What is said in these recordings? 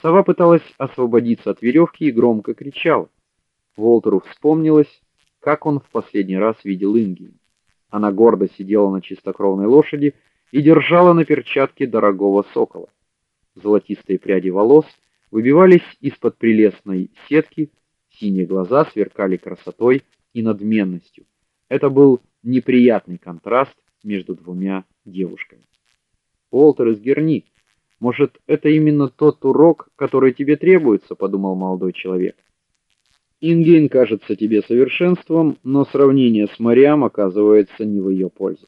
Сова пыталась освободиться от веревки и громко кричала. Волтеру вспомнилось, как он в последний раз видел Инги. Она гордо сидела на чистокровной лошади и держала на перчатке дорогого сокола. Золотистые пряди волос выбивались из-под прелестной сетки, синие глаза сверкали красотой и надменностью. Это был неприятный контраст между двумя девушками. Уолтер из Герни. Может, это именно тот урок, который тебе требуется, подумал молодой человек. Ингейн кажется тебе совершенством, но сравнение с Мариам оказывается не в ее пользу.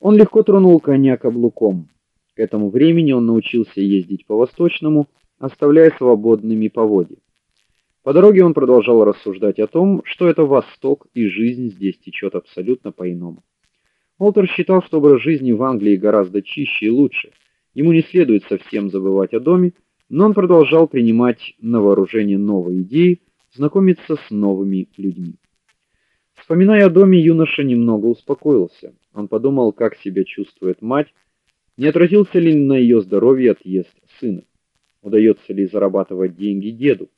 Он легко тронул коня каблуком. К этому времени он научился ездить по восточному, оставляя свободными поводья. По дороге он продолжал рассуждать о том, что это Восток и жизнь здесь течет абсолютно по-иному. Уолтер считал, что образ жизни в Англии гораздо чище и лучше. Ему не следует совсем забывать о доме, но он продолжал принимать на вооружение новые идеи, знакомиться с новыми людьми. Вспоминая о доме, юноша немного успокоился. Он подумал, как себя чувствует мать, не отразился ли на ее здоровье отъезд сына. Удается ли зарабатывать деньги деду?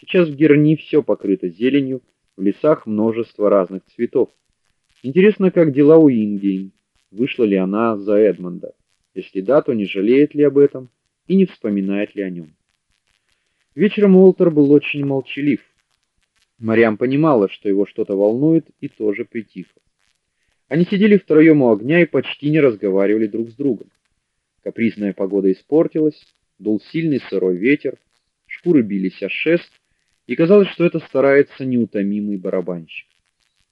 Сейчас в Герни все покрыто зеленью, в лесах множество разных цветов. Интересно, как дела у Ингейн? Вышла ли она за Эдмонда? Если да, то не жалеет ли об этом и не вспоминает ли о нем? Вечером Уолтер был очень молчалив. Марьям понимала, что его что-то волнует, и тоже притихла. Они сидели втроем у огня и почти не разговаривали друг с другом. Капризная погода испортилась, дул сильный сырой ветер, шкуры бились о шест, и казалось, что это старается неутомимый барабанщик.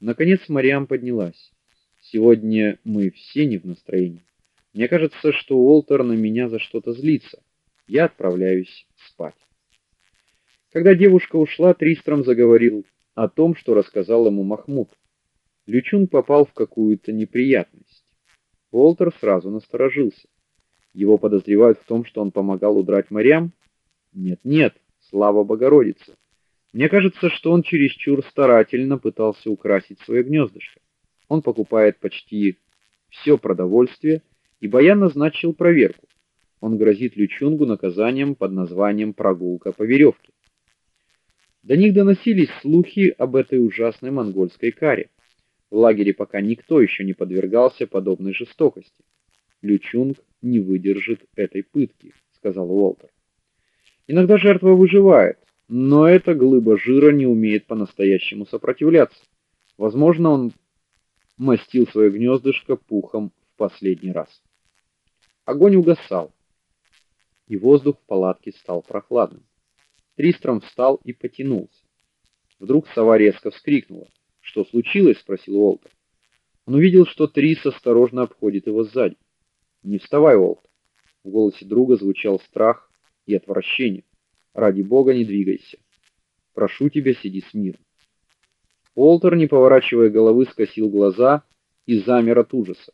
Наконец Марьям поднялась. Сегодня мы все не в настроении. Мне кажется, что Уолтер на меня за что-то злится. Я отправляюсь спать. Когда девушка ушла, Тристром заговорил о том, что рассказал ему Махмуд. Лючун попал в какую-то неприятность. Уолтер сразу насторожился. Его подозревают в том, что он помогал удрать морям? Нет, нет, слава Богородице. Мне кажется, что он чересчур старательно пытался украсить свое гнездышко. Он покупает почти все продовольствие, и Баян назначил проверку. Он грозит Лючунгу наказанием под названием прогулка по веревке. До них доносились слухи об этой ужасной монгольской каре. В лагере пока никто еще не подвергался подобной жестокости. Лючунг не выдержит этой пытки, сказал Уолтер. Иногда жертва выживает, но эта глыба жира не умеет по-настоящему сопротивляться. Возможно, он мастил свое гнездышко пухом в последний раз. Огонь угасал, и воздух в палатке стал прохладным. Тристром встал и потянулся. Вдруг сова резко вскрикнула. "Что случилось?" спросил Уолтер. Он увидел, что Трис осторожно обходит его сзади. "Не вставай, Уолт". В голосе друга звучал страх и отвращение. "Ради бога, не двигайся. Прошу тебя, сиди смирно". Уолтер, не поворачивая головы, скосил глаза и замер от ужаса.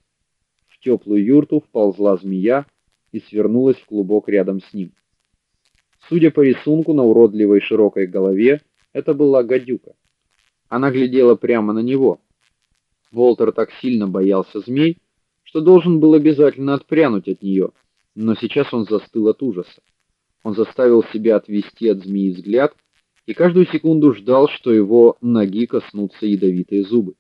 Теплую юрту вползла змея и свернулась в клубок рядом с ним. Судя по рисунку на уродливой широкой голове, это была гадюка. Она глядела прямо на него. Волтер так сильно боялся змей, что должен был обязательно отпрянуть от нее, но сейчас он застыл от ужаса. Он заставил себя отвести от змеи взгляд и каждую секунду ждал, что его ноги коснутся ядовитые зубы.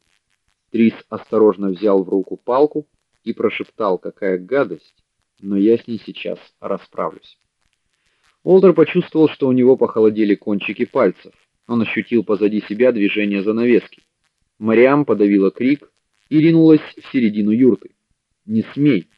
Трис осторожно взял в руку палку и прошептал: "Какая гадость, но я с ней сейчас расправлюсь". Олдер почувствовал, что у него похолодели кончики пальцев. Он ощутил позади себя движение занавески. Мариам подавила крик и ринулась в середину юрты. "Не смей!"